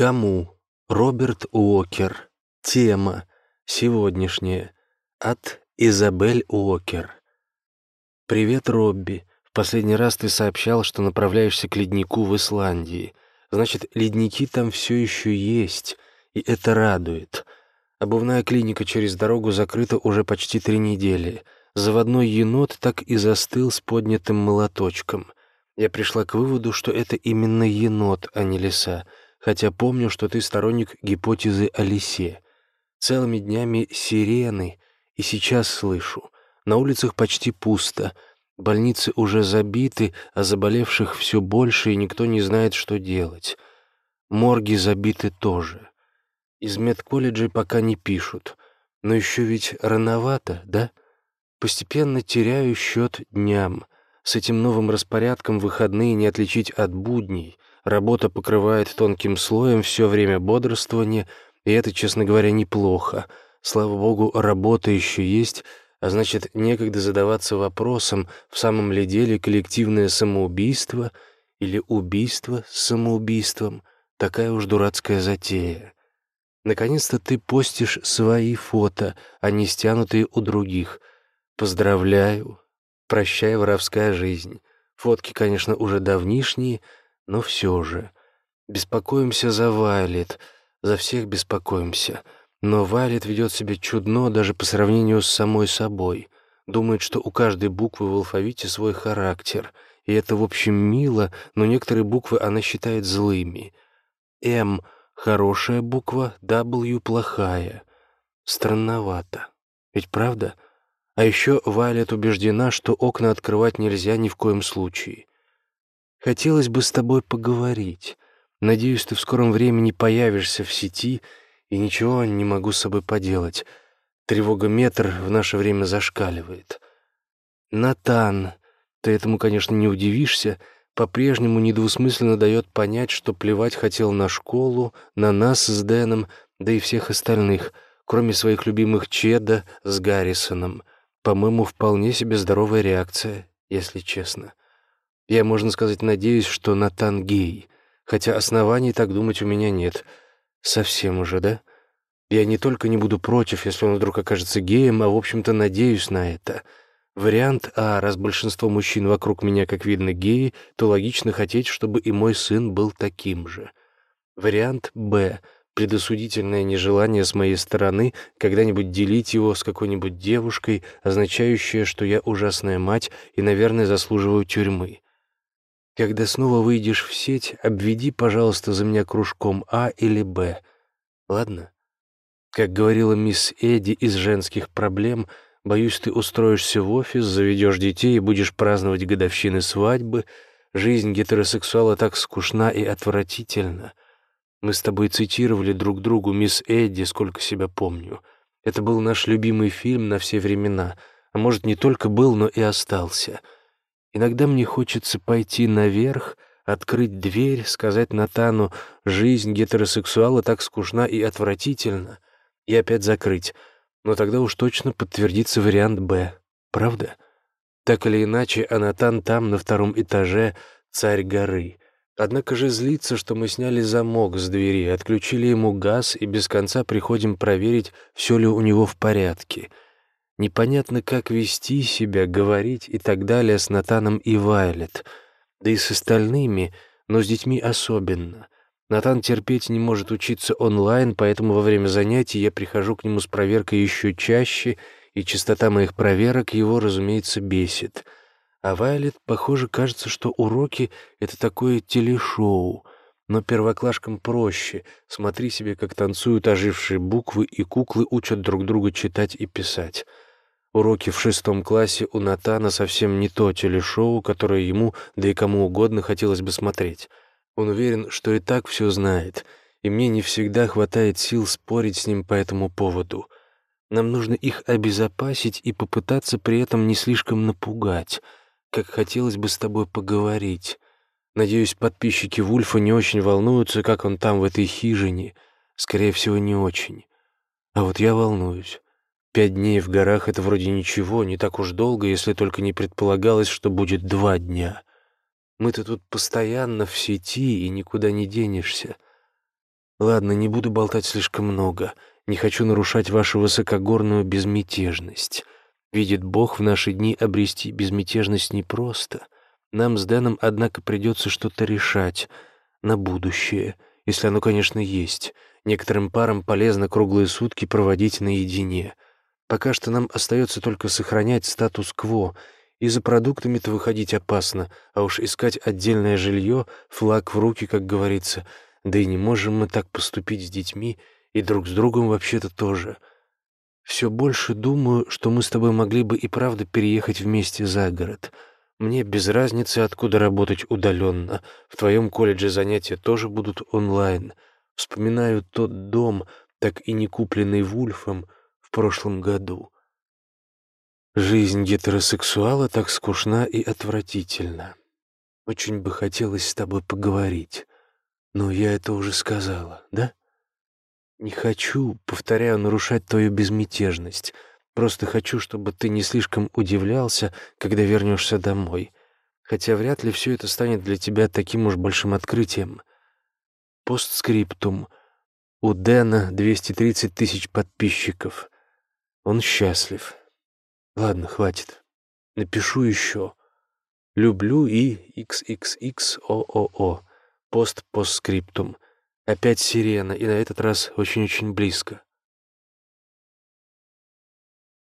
Кому? Роберт Уокер. Тема. Сегодняшняя. От Изабель Уокер. «Привет, Робби. В последний раз ты сообщал, что направляешься к леднику в Исландии. Значит, ледники там все еще есть, и это радует. Обувная клиника через дорогу закрыта уже почти три недели. Заводной енот так и застыл с поднятым молоточком. Я пришла к выводу, что это именно енот, а не лиса, хотя помню, что ты сторонник гипотезы о лисе. Целыми днями сирены, и сейчас слышу. На улицах почти пусто. Больницы уже забиты, а заболевших все больше, и никто не знает, что делать. Морги забиты тоже. Из медколледжей пока не пишут. Но еще ведь рановато, да? Постепенно теряю счет дням. С этим новым распорядком выходные не отличить от будней. Работа покрывает тонким слоем все время бодрствования, и это, честно говоря, неплохо. Слава богу, работа еще есть, а значит, некогда задаваться вопросом, в самом ли деле коллективное самоубийство или убийство с самоубийством. Такая уж дурацкая затея. Наконец-то ты постишь свои фото, а не стянутые у других. Поздравляю. Прощай, воровская жизнь. Фотки, конечно, уже давнишние, но все же. Беспокоимся за Вайлет, за всех беспокоимся. Но Вайлет ведет себя чудно даже по сравнению с самой собой. Думает, что у каждой буквы в алфавите свой характер. И это, в общем, мило, но некоторые буквы она считает злыми. «М» — хорошая буква, «W» — плохая. Странновато. Ведь правда? А еще Вайлет убеждена, что окна открывать нельзя ни в коем случае. Хотелось бы с тобой поговорить. Надеюсь, ты в скором времени появишься в сети, и ничего не могу с собой поделать. Тревога метр в наше время зашкаливает. Натан, ты этому, конечно, не удивишься, по-прежнему недвусмысленно дает понять, что плевать хотел на школу, на нас с Дэном, да и всех остальных, кроме своих любимых Чеда с Гаррисоном. По-моему, вполне себе здоровая реакция, если честно. Я, можно сказать, надеюсь, что Натан гей, хотя оснований так думать у меня нет. Совсем уже, да? Я не только не буду против, если он вдруг окажется геем, а, в общем-то, надеюсь на это. Вариант А, раз большинство мужчин вокруг меня, как видно, геи, то логично хотеть, чтобы и мой сын был таким же. Вариант Б — предосудительное нежелание с моей стороны когда-нибудь делить его с какой-нибудь девушкой, означающее, что я ужасная мать и, наверное, заслуживаю тюрьмы. Когда снова выйдешь в сеть, обведи, пожалуйста, за меня кружком А или Б. Ладно? Как говорила мисс Эдди из «Женских проблем», боюсь, ты устроишься в офис, заведешь детей и будешь праздновать годовщины свадьбы. Жизнь гетеросексуала так скучна и отвратительна. Мы с тобой цитировали друг другу мисс Эдди, сколько себя помню. Это был наш любимый фильм на все времена, а может, не только был, но и остался — Иногда мне хочется пойти наверх, открыть дверь, сказать Натану «жизнь гетеросексуала так скучна и отвратительна» и опять закрыть. Но тогда уж точно подтвердится вариант «Б». Правда? Так или иначе, а Натан там, на втором этаже, царь горы. Однако же злится, что мы сняли замок с двери, отключили ему газ и без конца приходим проверить, все ли у него в порядке — Непонятно, как вести себя, говорить и так далее с Натаном и Вайлет, да и с остальными, но с детьми особенно. Натан терпеть не может учиться онлайн, поэтому во время занятий я прихожу к нему с проверкой еще чаще, и частота моих проверок его, разумеется, бесит. А Вайлет, похоже, кажется, что уроки — это такое телешоу, но первоклашкам проще. Смотри себе, как танцуют ожившие буквы, и куклы учат друг друга читать и писать. Уроки в шестом классе у Натана совсем не то телешоу, которое ему, да и кому угодно, хотелось бы смотреть. Он уверен, что и так все знает, и мне не всегда хватает сил спорить с ним по этому поводу. Нам нужно их обезопасить и попытаться при этом не слишком напугать, как хотелось бы с тобой поговорить. Надеюсь, подписчики Вульфа не очень волнуются, как он там в этой хижине. Скорее всего, не очень. А вот я волнуюсь. Пять дней в горах — это вроде ничего, не так уж долго, если только не предполагалось, что будет два дня. Мы-то тут постоянно в сети и никуда не денешься. Ладно, не буду болтать слишком много. Не хочу нарушать вашу высокогорную безмятежность. Видит Бог, в наши дни обрести безмятежность непросто. Нам с Дэном, однако, придется что-то решать на будущее, если оно, конечно, есть. Некоторым парам полезно круглые сутки проводить наедине. Пока что нам остается только сохранять статус-кво, и за продуктами-то выходить опасно, а уж искать отдельное жилье, флаг в руки, как говорится. Да и не можем мы так поступить с детьми, и друг с другом вообще-то тоже. Все больше думаю, что мы с тобой могли бы и правда переехать вместе за город. Мне без разницы, откуда работать удаленно. В твоем колледже занятия тоже будут онлайн. Вспоминаю тот дом, так и не купленный Вульфом в прошлом году. Жизнь гетеросексуала так скучна и отвратительна. Очень бы хотелось с тобой поговорить. Но я это уже сказала, да? Не хочу, повторяю, нарушать твою безмятежность. Просто хочу, чтобы ты не слишком удивлялся, когда вернешься домой. Хотя вряд ли все это станет для тебя таким уж большим открытием. Постскриптум. У Дэна 230 тысяч подписчиков. Он счастлив. Ладно, хватит. Напишу еще. Люблю и XXXOOO. Пост постскриптум. Опять сирена, и на этот раз очень-очень близко.